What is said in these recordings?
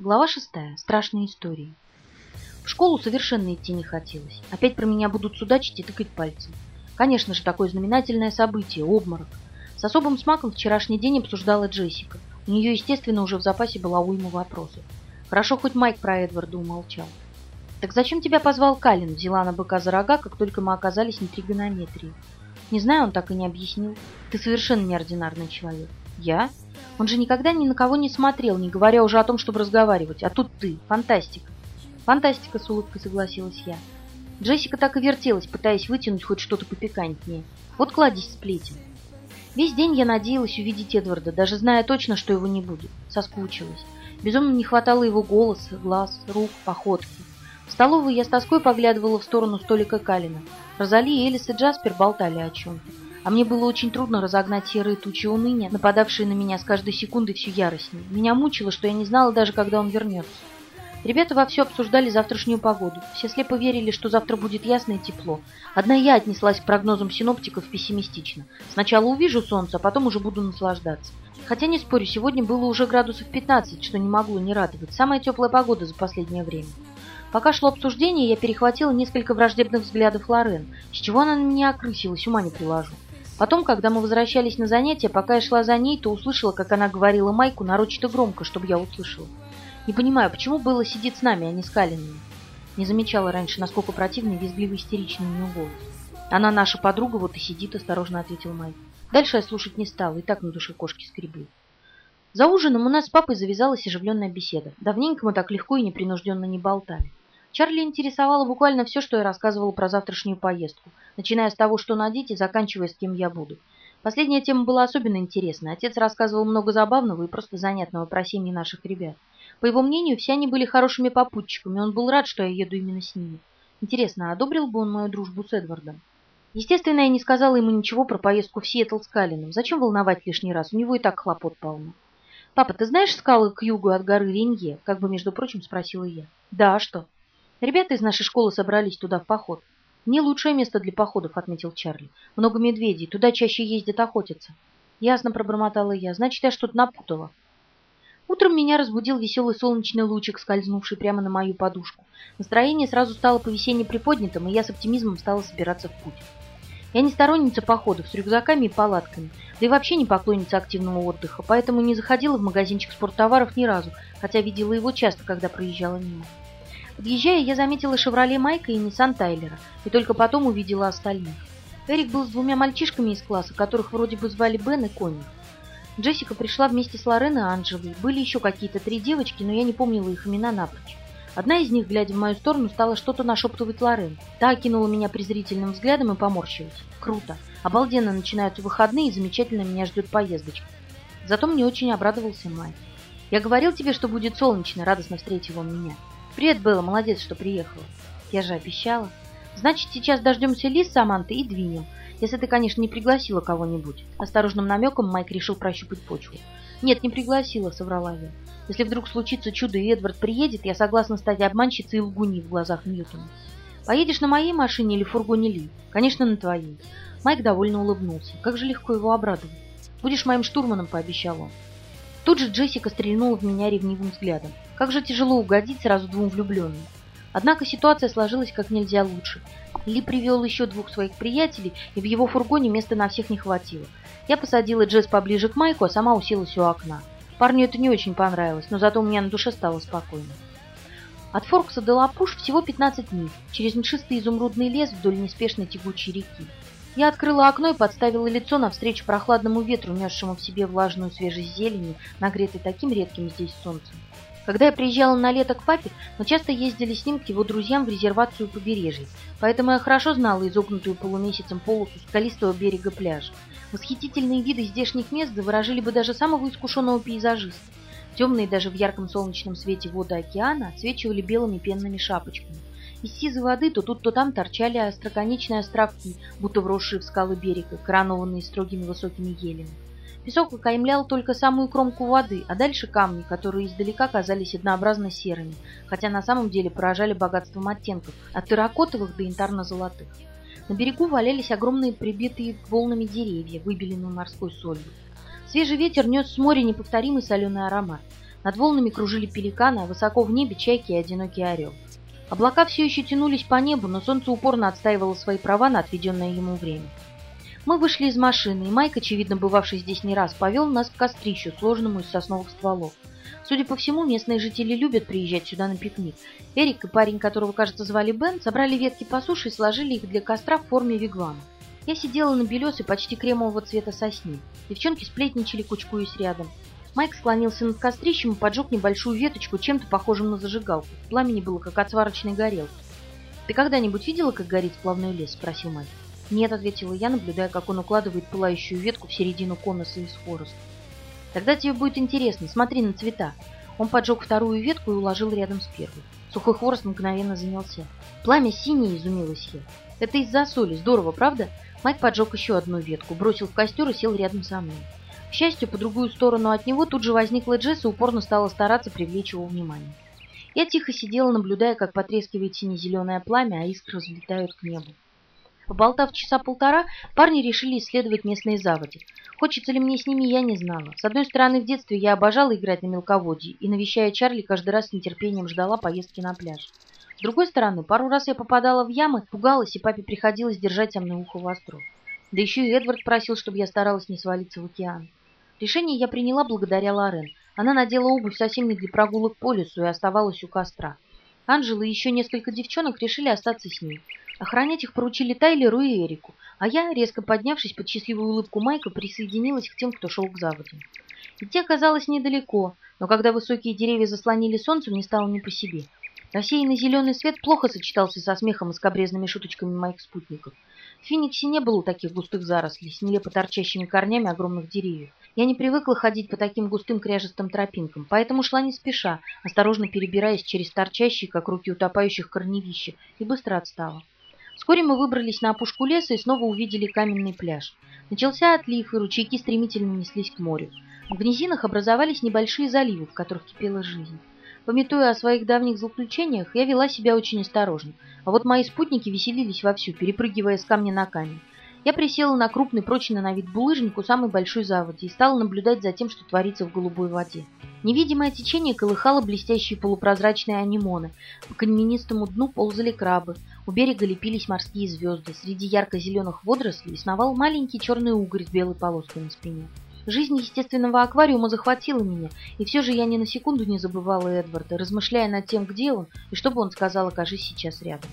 Глава шестая. Страшные истории. В школу совершенно идти не хотелось. Опять про меня будут судачить и тыкать пальцем. Конечно же, такое знаменательное событие – обморок. С особым смаком вчерашний день обсуждала Джессика. У нее, естественно, уже в запасе была уйма вопросов. Хорошо, хоть Майк про Эдварда умолчал. «Так зачем тебя позвал Калин?» – взяла на быка за рога, как только мы оказались на тригонометрии. «Не знаю, он так и не объяснил. Ты совершенно неординарный человек». «Я?» Он же никогда ни на кого не смотрел, не говоря уже о том, чтобы разговаривать. А тут ты. Фантастика. Фантастика, с улыбкой согласилась я. Джессика так и вертелась, пытаясь вытянуть хоть что-то попикантнее. Вот кладезь сплетен. Весь день я надеялась увидеть Эдварда, даже зная точно, что его не будет. Соскучилась. Безумно не хватало его голоса, глаз, рук, походки. В столовой я с тоской поглядывала в сторону столика Калина. Розали, Элис и Джаспер болтали о чем-то. А мне было очень трудно разогнать серые тучи уныния, нападавшие на меня с каждой секундой все яростнее. Меня мучило, что я не знала даже, когда он вернется. Ребята вовсю обсуждали завтрашнюю погоду. Все слепо верили, что завтра будет ясно и тепло. Одна я отнеслась к прогнозам синоптиков пессимистично. Сначала увижу солнце, а потом уже буду наслаждаться. Хотя, не спорю, сегодня было уже градусов 15, что не могло не радовать. Самая теплая погода за последнее время. Пока шло обсуждение, я перехватила несколько враждебных взглядов Лорен. С чего она на меня окрысилась, ума не приложу. Потом, когда мы возвращались на занятия, пока я шла за ней, то услышала, как она говорила Майку нарочито громко, чтобы я услышала. Не понимаю, почему было сидит с нами, а не с Калиными. Не замечала раньше, насколько противный, визгливый, истеричный у нее голос. Она наша подруга, вот и сидит, осторожно ответил Майк. Дальше я слушать не стала, и так на душе кошки скребли. За ужином у нас с папой завязалась оживленная беседа. Давненько мы так легко и непринужденно не болтали. Чарли интересовало буквально все, что я рассказывала про завтрашнюю поездку, начиная с того, что надеть, и заканчивая с кем я буду. Последняя тема была особенно интересна. Отец рассказывал много забавного и просто занятного про семьи наших ребят. По его мнению, все они были хорошими попутчиками, он был рад, что я еду именно с ними. Интересно, одобрил бы он мою дружбу с Эдвардом? Естественно, я не сказала ему ничего про поездку в Сиэтл с Калином. Зачем волновать лишний раз? У него и так хлопот полно. «Папа, ты знаешь скалы к югу от горы Ренье?» Как бы, между прочим, спросила я. «Да, а что?» Ребята из нашей школы собрались туда в поход. Не лучшее место для походов, отметил Чарли. Много медведей, туда чаще ездят охотиться. Ясно пробормотала я. Значит, я что-то напутала. Утром меня разбудил веселый солнечный лучик, скользнувший прямо на мою подушку. Настроение сразу стало по-весенне приподнятым, и я с оптимизмом стала собираться в путь. Я не сторонница походов с рюкзаками и палатками, да и вообще не поклонница активного отдыха, поэтому не заходила в магазинчик спорттоваров ни разу, хотя видела его часто, когда проезжала мимо. Подъезжая, я заметила «Шевроле Майка» и «Ниссан Тайлера», и только потом увидела остальных. Эрик был с двумя мальчишками из класса, которых вроде бы звали Бен и Конни. Джессика пришла вместе с Лорен и Анжелой. Были еще какие-то три девочки, но я не помнила их имена напрочь. Одна из них, глядя в мою сторону, стала что-то нашептывать Лорен. Та окинула меня презрительным взглядом и поморщилась. Круто. Обалденно начинаются выходные, и замечательно меня ждет поездочка. Зато мне очень обрадовался Майк. «Я говорил тебе, что будет солнечно», — радостно встретил он меня. «Привет, Белла, молодец, что приехала». «Я же обещала». «Значит, сейчас дождемся Лиз с Саманты и двинем. Если ты, конечно, не пригласила кого-нибудь». Осторожным намеком Майк решил прощупать почву. «Нет, не пригласила», — соврала я. «Если вдруг случится чудо и Эдвард приедет, я согласна стать обманщицей и лгуней в глазах Ньютона. Поедешь на моей машине или фургоне Ли? Конечно, на твоей». Майк довольно улыбнулся. Как же легко его обрадовать. «Будешь моим штурманом», — пообещал он. Тут же Джессика стрельнула в меня ревнивым взглядом. Как же тяжело угодить сразу двум влюбленным. Однако ситуация сложилась как нельзя лучше. Ли привел еще двух своих приятелей, и в его фургоне места на всех не хватило. Я посадила Джесс поближе к Майку, а сама уселась у окна. Парню это не очень понравилось, но зато у меня на душе стало спокойно. От Форкса до Лапуш всего 15 миль, через мшистый изумрудный лес вдоль неспешной тягучей реки. Я открыла окно и подставила лицо навстречу прохладному ветру, несшему в себе влажную свежесть зелени, нагретой таким редким здесь солнцем. Когда я приезжала на лето к папе, мы часто ездили с ним к его друзьям в резервацию побережья, поэтому я хорошо знала изогнутую полумесяцем полосу скалистого берега пляжа. Восхитительные виды здешних мест заворожили бы даже самого искушенного пейзажиста. Темные даже в ярком солнечном свете воды океана отсвечивали белыми пенными шапочками. Из сизой воды то тут, то там торчали остроконечные островки, будто вросшие в скалы берега, коронованные строгими высокими елями. Песок окаймлял только самую кромку воды, а дальше камни, которые издалека казались однообразно серыми, хотя на самом деле поражали богатством оттенков, от терракотовых до янтарно-золотых. На берегу валялись огромные прибитые волнами деревья, выбеленные морской солью. Свежий ветер нес с моря неповторимый соленый аромат. Над волнами кружили пеликаны, а высоко в небе чайки и одинокий орел. Облака все еще тянулись по небу, но солнце упорно отстаивало свои права на отведенное ему время. Мы вышли из машины, и Майк, очевидно бывавший здесь не раз, повел нас к кострищу, сложенному из сосновых стволов. Судя по всему, местные жители любят приезжать сюда на пикник. Эрик и парень, которого, кажется, звали Бен, собрали ветки по суше и сложили их для костра в форме вигвама. Я сидела на белесой, почти кремового цвета сосне. Девчонки сплетничали, кучкуясь рядом. Майк склонился над кострищем и поджег небольшую веточку, чем-то похожим на зажигалку. Пламени было, как от сварочной горелки. «Ты когда-нибудь видела, как горит сплавной лес?» – спросил Майк. «Нет», – ответила я, наблюдая, как он укладывает пылающую ветку в середину конуса из хвороста. Тогда тебе будет интересно. Смотри на цвета. Он поджег вторую ветку и уложил рядом с первой. Сухой хворост мгновенно занялся. Пламя синее, изумилась я. Это из-за соли. Здорово, правда? Майк поджег еще одну ветку, бросил в костер и сел рядом со мной. К счастью, по другую сторону от него тут же возникла Джесс и упорно стала стараться привлечь его внимание. Я тихо сидела, наблюдая, как потрескивает сине-зеленое пламя, а искры взлетают к небу. Поболтав часа полтора, парни решили исследовать местные заводи. Хочется ли мне с ними, я не знала. С одной стороны, в детстве я обожала играть на мелководье, и, навещая Чарли, каждый раз с нетерпением ждала поездки на пляж. С другой стороны, пару раз я попадала в ямы, пугалась, и папе приходилось держать со мной ухо востро. Да еще и Эдвард просил, чтобы я старалась не свалиться в океан. Решение я приняла благодаря Лорен. Она надела обувь совсем не для прогулок по лесу и оставалась у костра. Анжела и еще несколько девчонок решили остаться с ней. Охранять их поручили Тайлеру и Эрику, а я, резко поднявшись под счастливую улыбку Майка, присоединилась к тем, кто шел к заводям. Идти оказалось недалеко, но когда высокие деревья заслонили солнце, мне стало не по себе. Рассеянный зеленый свет плохо сочетался со смехом и скобрезными шуточками моих спутников. В Фениксе не было таких густых зарослей с нелепо торчащими корнями огромных деревьев. Я не привыкла ходить по таким густым кряжестым тропинкам, поэтому шла не спеша, осторожно перебираясь через торчащие, как руки утопающих корневища, и быстро отстала. Вскоре мы выбрались на опушку леса и снова увидели каменный пляж. Начался отлив, и ручейки стремительно неслись к морю. В низинах образовались небольшие заливы, в которых кипела жизнь. Пометуя о своих давних злоключениях, я вела себя очень осторожно, а вот мои спутники веселились вовсю, перепрыгивая с камня на камень. Я присела на крупный, прочный на вид булыжник у самой большой заводи и стала наблюдать за тем, что творится в голубой воде. Невидимое течение колыхало блестящие полупрозрачные анимоны, по каменистому дну ползали крабы, у берега лепились морские звезды, среди ярко-зеленых водорослей сновал маленький черный угорь с белой полоской на спине. Жизнь естественного аквариума захватила меня, и все же я ни на секунду не забывала Эдварда, размышляя над тем, где он, и что бы он сказал, окажись сейчас рядом.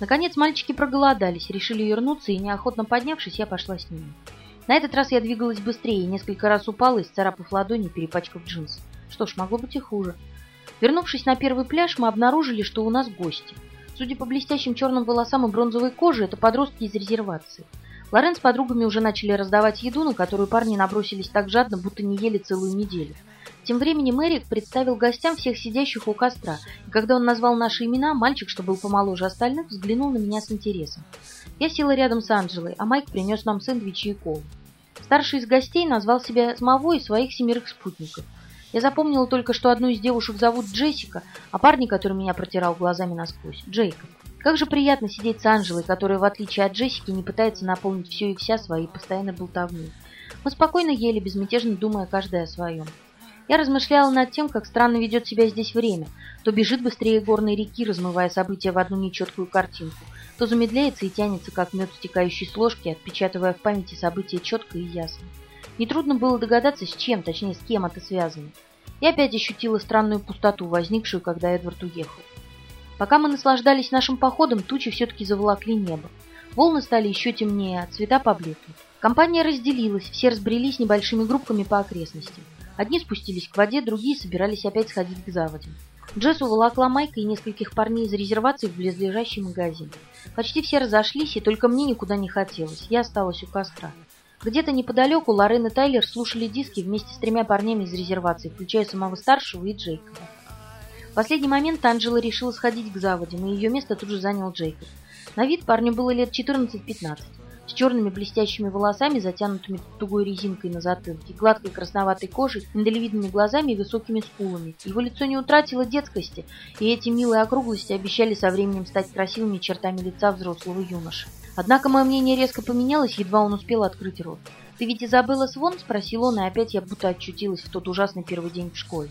Наконец мальчики проголодались, решили вернуться, и неохотно поднявшись, я пошла с ними. На этот раз я двигалась быстрее, несколько раз упала, исцарапав ладони, перепачкав джинсы. Что ж, могло быть и хуже. Вернувшись на первый пляж, мы обнаружили, что у нас гости. Судя по блестящим черным волосам и бронзовой коже, это подростки из резервации. Лорен с подругами уже начали раздавать еду, на которую парни набросились так жадно, будто не ели целую неделю. Тем временем Эрик представил гостям всех сидящих у костра, и когда он назвал наши имена, мальчик, что был помоложе остальных, взглянул на меня с интересом. Я села рядом с Анджелой, а Майк принес нам сэндвичи и колу. Старший из гостей назвал себя самого и своих семерых спутников. Я запомнила только, что одну из девушек зовут Джессика, а парня, который меня протирал глазами насквозь, Джейкоб. Как же приятно сидеть с Анжелой, которая, в отличие от Джессики, не пытается наполнить все и вся своей постоянной болтовней. Мы спокойно ели, безмятежно думая каждая о своем. Я размышляла над тем, как странно ведет себя здесь время. То бежит быстрее горной реки, размывая события в одну нечеткую картинку, то замедляется и тянется, как мед, стекающий с ложки, отпечатывая в памяти события четко и ясно. Нетрудно было догадаться, с чем, точнее, с кем это связано. Я опять ощутила странную пустоту, возникшую, когда Эдвард уехал. Пока мы наслаждались нашим походом, тучи все-таки заволокли небо. Волны стали еще темнее, а цвета поблекли. Компания разделилась, все разбрелись небольшими группками по окрестностям. Одни спустились к воде, другие собирались опять сходить к заводям. Джесс уволокла Майка и нескольких парней из резервации в близлежащий магазин. Почти все разошлись, и только мне никуда не хотелось. Я осталась у костра. Где-то неподалеку Лорен и Тайлер слушали диски вместе с тремя парнями из резервации, включая самого старшего и Джейкоба. В последний момент Анджела решила сходить к заводям, и ее место тут же занял Джейкоб. На вид парню было лет 14-15 с черными блестящими волосами, затянутыми тугой резинкой на затылке, гладкой красноватой кожей, миндалевидными глазами и высокими скулами. Его лицо не утратило детскости, и эти милые округлости обещали со временем стать красивыми чертами лица взрослого юноши. Однако мое мнение резко поменялось, едва он успел открыть рот. «Ты ведь Изабелла Свон?» – спросил он, и опять я будто очутилась в тот ужасный первый день в школе.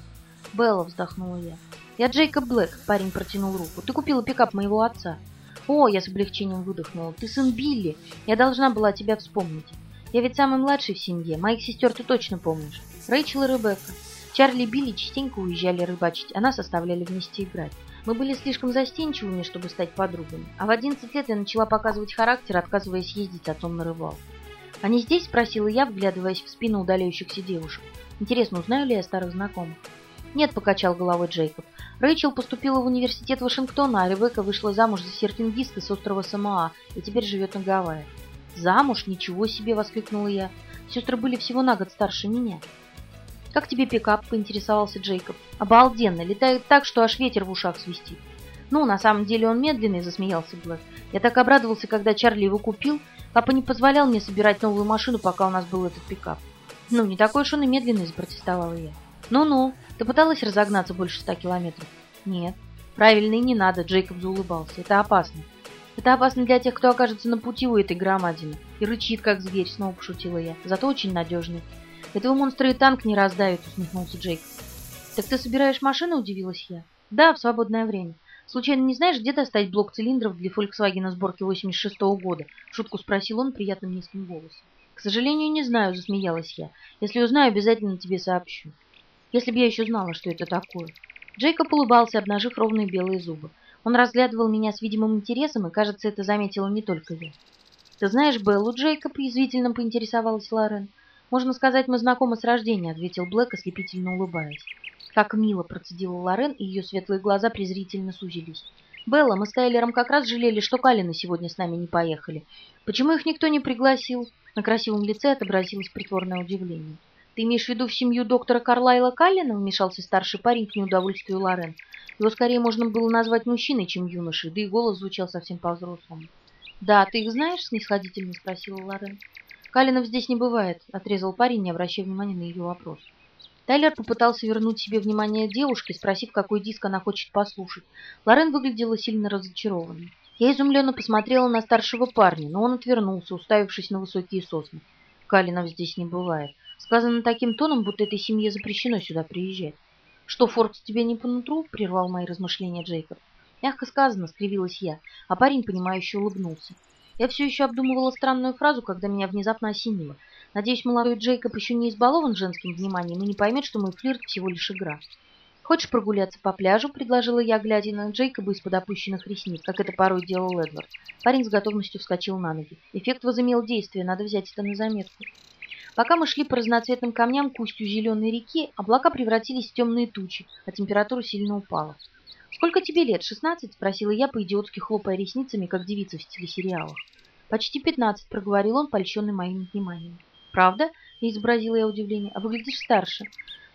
Белла, вздохнула я. Я Джейкоб Блэк, парень протянул руку. Ты купила пикап моего отца. О, я с облегчением выдохнула. Ты сын Билли. Я должна была тебя вспомнить. Я ведь самый младший в семье. Моих сестер ты точно помнишь. Рэйчел и Ребекка. Чарли и Билли частенько уезжали рыбачить, а нас оставляли вместе играть. Мы были слишком застенчивыми, чтобы стать подругами. А в 11 лет я начала показывать характер, отказываясь ездить с отцом на рыбалку. «Они здесь?» – спросила я, вглядываясь в спину удаляющихся девушек. «Интересно, узнаю ли я старых знакомых?» «Нет», – покачал головой Джейкоб. «Рэйчел поступила в университет Вашингтона, а Ребекка вышла замуж за серфингиста с острова Самоа и теперь живет на Гавайях». «Замуж? Ничего себе!» – воскликнула я. «Сестры были всего на год старше меня». «Как тебе пикап?» – поинтересовался Джейкоб. «Обалденно! Летает так, что аж ветер в ушах свистит». «Ну, на самом деле он медленный», – засмеялся Блэк. «Я так обрадовался, когда Чарли его купил. Папа не позволял мне собирать новую машину, пока у нас был этот пикап». «Ну, не такой уж он и медленный», – запротестовала я. «Ну-ну, ты пыталась разогнаться больше ста километров?» «Нет». «Правильно, и не надо», – Джейкоб заулыбался. «Это опасно». «Это опасно для тех, кто окажется на пути у этой громадины. И рычит, как зверь», – снова пошутила я. «Зато очень надежный». «Этого монстра и танк не раздавит», — усмехнулся Джейк. «Так ты собираешь машину?» — удивилась я. «Да, в свободное время. Случайно не знаешь, где достать блок цилиндров для Volkswagen сборки 86-го года?» — шутку спросил он приятным низким голосом. «К сожалению, не знаю», — засмеялась я. «Если узнаю, обязательно тебе сообщу. Если бы я еще знала, что это такое». Джейкоб улыбался, обнажив ровные белые зубы. Он разглядывал меня с видимым интересом, и, кажется, это заметила не только я. «Ты знаешь Беллу, Джейкоб?» — язвительно поинтересовалась Лорен. «Можно сказать, мы знакомы с рождения», — ответил Блэк, ослепительно улыбаясь. Как мило процедила Лорен, и ее светлые глаза презрительно сузились. «Белла, мы с Тайлером как раз жалели, что Калины сегодня с нами не поехали. Почему их никто не пригласил?» На красивом лице отобразилось притворное удивление. «Ты имеешь в виду в семью доктора Карлайла Каллина?» — вмешался старший парень к неудовольствию Лорен. Его скорее можно было назвать мужчиной, чем юношей, да и голос звучал совсем по-взрослому. «Да, ты их знаешь?» — снисходительно спросила Лорен. «Калинов здесь не бывает», — отрезал парень, не обращая внимания на ее вопрос. Тайлер попытался вернуть себе внимание девушки, спросив, какой диск она хочет послушать. Лорен выглядела сильно разочарованной. Я изумленно посмотрела на старшего парня, но он отвернулся, уставившись на высокие сосны. «Калинов здесь не бывает», сказано таким тоном, будто этой семье запрещено сюда приезжать. «Что, Форкс тебе не по нутру?» — прервал мои размышления Джейкоб. Мягко сказано, скривилась я, а парень, понимающе улыбнулся. Я все еще обдумывала странную фразу, когда меня внезапно осенило. Надеюсь, молодой Джейкоб еще не избалован женским вниманием и не поймет, что мой флирт всего лишь игра. «Хочешь прогуляться по пляжу?» – предложила я, глядя на Джейкоба из-под опущенных ресниц, как это порой делал Эдвард. Парень с готовностью вскочил на ноги. Эффект возымел действие, надо взять это на заметку. Пока мы шли по разноцветным камням к устью зеленой реки, облака превратились в темные тучи, а температура сильно упала. «Сколько тебе лет? Шестнадцать?» – спросила я, по-идиотски хлопая ресницами, как девица в телесериалах. «Почти пятнадцать», — проговорил он, польщенный моим вниманием. «Правда?» — изобразила я удивление. «А выглядишь старше».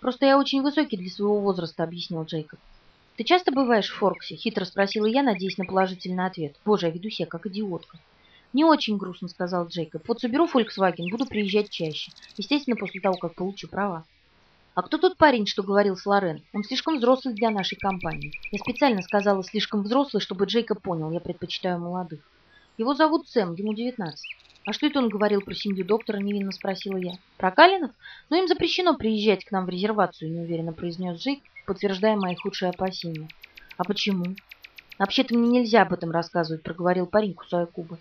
«Просто я очень высокий для своего возраста», — объяснил Джейкоб. «Ты часто бываешь в Форксе?» — хитро спросила я, надеясь на положительный ответ. «Боже, я веду себя как идиотка». «Не очень грустно», — сказал Джейкоб. «Вот соберу Volkswagen, буду приезжать чаще. Естественно, после того, как получу права». «А кто тот парень, что говорил с Лорен? Он слишком взрослый для нашей компании». Я специально сказала «слишком взрослый», чтобы Джейкоб понял, я предпочитаю молодых. Его зовут Сэм, ему девятнадцать. А что это он говорил про семью доктора, невинно спросила я. Про Калинов? Ну, им запрещено приезжать к нам в резервацию, неуверенно произнес Джейк, подтверждая мои худшие опасения. А почему? Вообще-то мне нельзя об этом рассказывать, проговорил парень, кусая губы.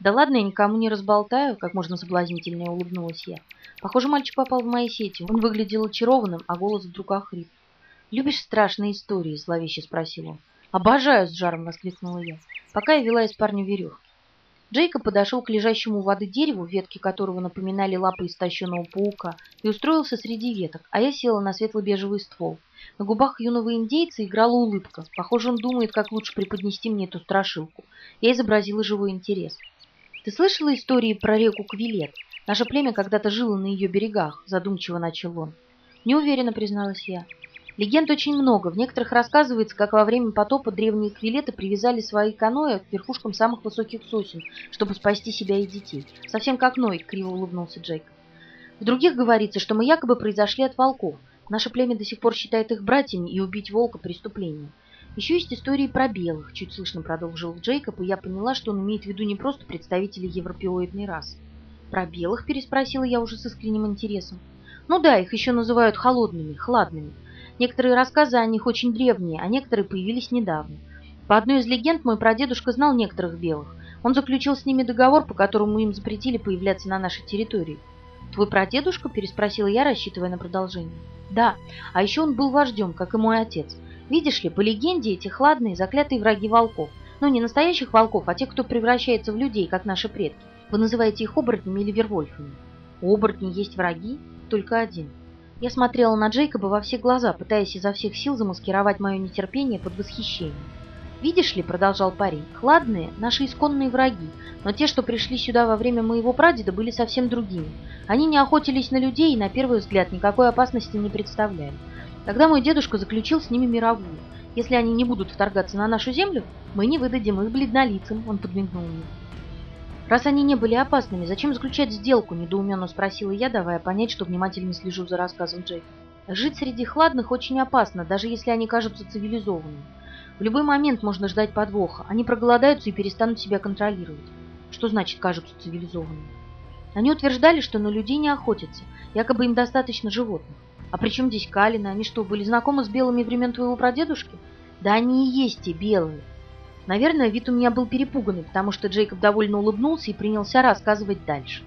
Да ладно, я никому не разболтаю, как можно соблазнительнее улыбнулась я. Похоже, мальчик попал в мои сети. Он выглядел очарованным, а голос вдруг охрип. «Любишь страшные истории?» – зловеще спросил он. «Обожаю!» – с жаром воскликнула я, пока я вела из парня веревки. Джейкоб подошел к лежащему у воды дереву, ветки которого напоминали лапы истощенного паука, и устроился среди веток, а я села на светло-бежевый ствол. На губах юного индейца играла улыбка. Похоже, он думает, как лучше преподнести мне эту страшилку. Я изобразила живой интерес. «Ты слышала истории про реку Квилет? Наше племя когда-то жило на ее берегах», — задумчиво начал он. «Не призналась я. Легенд очень много. В некоторых рассказывается, как во время потопа древние квилеты привязали свои каноэ к верхушкам самых высоких сосен, чтобы спасти себя и детей. Совсем как Ной, криво улыбнулся Джейк. В других говорится, что мы якобы произошли от волков. Наше племя до сих пор считает их братьями, и убить волка – преступление. Еще есть истории про белых, чуть слышно продолжил Джейкоб, и я поняла, что он имеет в виду не просто представителей европеоидной расы. «Про белых?» – переспросила я уже с искренним интересом. «Ну да, их еще называют холодными, хладными. Некоторые рассказы о них очень древние, а некоторые появились недавно. По одной из легенд мой прадедушка знал некоторых белых. Он заключил с ними договор, по которому им запретили появляться на нашей территории. «Твой прадедушка?» – переспросила я, рассчитывая на продолжение. «Да, а еще он был вождем, как и мой отец. Видишь ли, по легенде эти хладные, заклятые враги волков. Ну, не настоящих волков, а тех, кто превращается в людей, как наши предки. Вы называете их оборотнями или вервольфами. У оборотней есть враги? Только один. Я смотрела на Джейкоба во все глаза, пытаясь изо всех сил замаскировать мое нетерпение под восхищение. «Видишь ли», — продолжал парень, — «хладные — наши исконные враги, но те, что пришли сюда во время моего прадеда, были совсем другими. Они не охотились на людей и, на первый взгляд, никакой опасности не представляли. Тогда мой дедушка заключил с ними мировую. Если они не будут вторгаться на нашу землю, мы не выдадим их бледнолицам», — он подмигнул мне. «Раз они не были опасными, зачем заключать сделку?» – недоуменно спросила я, давая понять, что внимательно слежу за рассказом Джейка. «Жить среди хладных очень опасно, даже если они кажутся цивилизованными. В любой момент можно ждать подвоха. Они проголодаются и перестанут себя контролировать. Что значит кажутся цивилизованными? Они утверждали, что на людей не охотятся, якобы им достаточно животных. А при чем здесь Калина? Они что, были знакомы с белыми времен твоего прадедушки? Да они и есть те белые. Наверное, вид у меня был перепуганный, потому что Джейкоб довольно улыбнулся и принялся рассказывать дальше.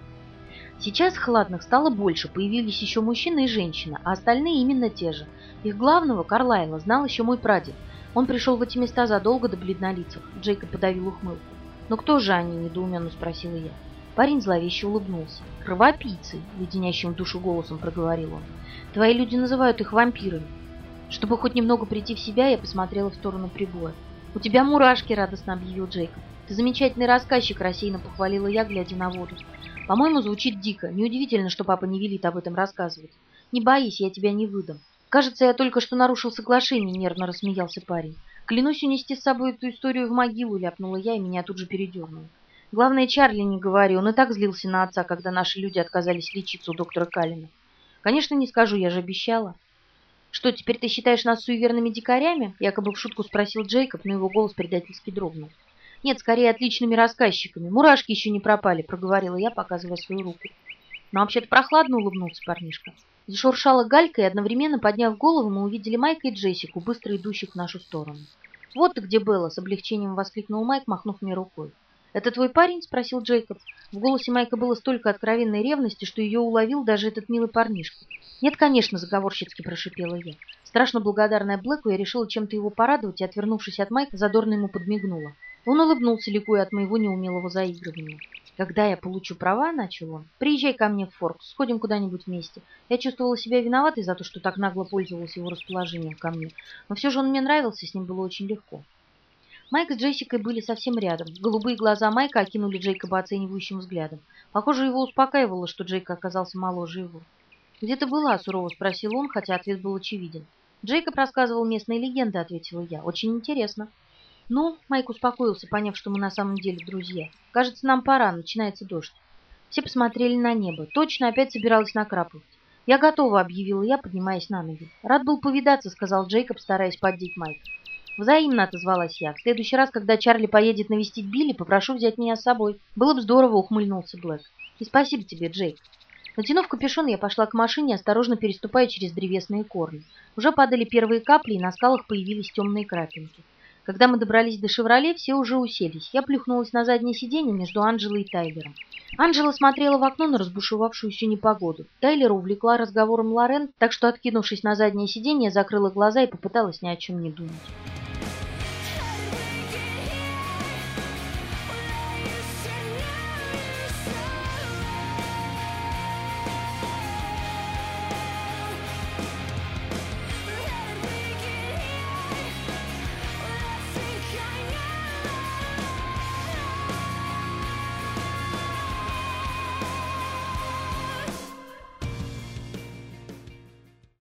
Сейчас хладных стало больше, появились еще мужчина и женщина, а остальные именно те же. Их главного, Карлайла, знал еще мой прадед. Он пришел в эти места задолго до бледнолицых. Джейкоб подавил ухмылку. «Но кто же они?» – недоуменно спросила я. Парень зловеще улыбнулся. «Кровопийцы!» – леденящим душу голосом проговорил он. «Твои люди называют их вампирами». Чтобы хоть немного прийти в себя, я посмотрела в сторону прибоя. «У тебя мурашки!» — радостно объявил Джейкоб. «Ты замечательный рассказчик!» — рассеянно похвалила я, глядя на воду. «По-моему, звучит дико. Неудивительно, что папа не велит об этом рассказывать. Не боись, я тебя не выдам. Кажется, я только что нарушил соглашение», — нервно рассмеялся парень. «Клянусь унести с собой эту историю в могилу», — ляпнула я, и меня тут же передернуло. Главное, Чарли не говори, он и так злился на отца, когда наши люди отказались лечиться у доктора Калина. Конечно, не скажу, я же обещала. «Что, теперь ты считаешь нас суеверными дикарями?» Якобы в шутку спросил Джейкоб, но его голос предательски дрогнул. «Нет, скорее отличными рассказчиками. Мурашки еще не пропали», — проговорила я, показывая свою руку. «Но вообще-то прохладно», — улыбнулся парнишка. Зашуршала галька, и одновременно, подняв голову, мы увидели Майка и Джессику, быстро идущих в нашу сторону. «Вот ты где было!» — с облегчением воскликнул Майк, махнув мне рукой. «Это твой парень?» — спросил Джейкоб. В голосе Майка было столько откровенной ревности, что ее уловил даже этот милый парнишка. «Нет, конечно», — заговорщицки прошипела я. Страшно благодарная Блэку, я решила чем-то его порадовать и, отвернувшись от Майка, задорно ему подмигнула. Он улыбнулся, ликуя от моего неумелого заигрывания. «Когда я получу права», — начал он, — «приезжай ко мне в Форкс, сходим куда-нибудь вместе». Я чувствовала себя виноватой за то, что так нагло пользовалась его расположением ко мне, но все же он мне нравился, с ним было очень легко. Майк с Джессикой были совсем рядом. Голубые глаза Майка окинули Джейкоба оценивающим взглядом. Похоже, его успокаивало, что Джейк оказался моложе его. «Где ты была?» – сурово спросил он, хотя ответ был очевиден. «Джейкоб рассказывал местные легенды», – ответила я. «Очень интересно». «Ну?» – Майк успокоился, поняв, что мы на самом деле друзья. «Кажется, нам пора, начинается дождь». Все посмотрели на небо. Точно опять собиралась накрапывать. «Я готова», — объявила я, поднимаясь на ноги. «Рад был повидаться», — сказал Джейкоб, стараясь поддеть Майка. «Взаимно», — отозвалась я. «В следующий раз, когда Чарли поедет навестить Билли, попрошу взять меня с собой». «Было бы здорово», — ухмыльнулся Блэк. «И спасибо тебе, Джейк». Натянув капюшон, я пошла к машине, осторожно переступая через древесные корни. Уже падали первые капли, и на скалах появились темные крапинки. Когда мы добрались до «Шевроле», все уже уселись. Я плюхнулась на заднее сиденье между Анджелой и Тайлером. Анджела смотрела в окно на разбушевавшуюся непогоду. Тайлера увлекла разговором Лорен, так что, откинувшись на заднее сиденье, закрыла глаза и попыталась ни о чем не думать.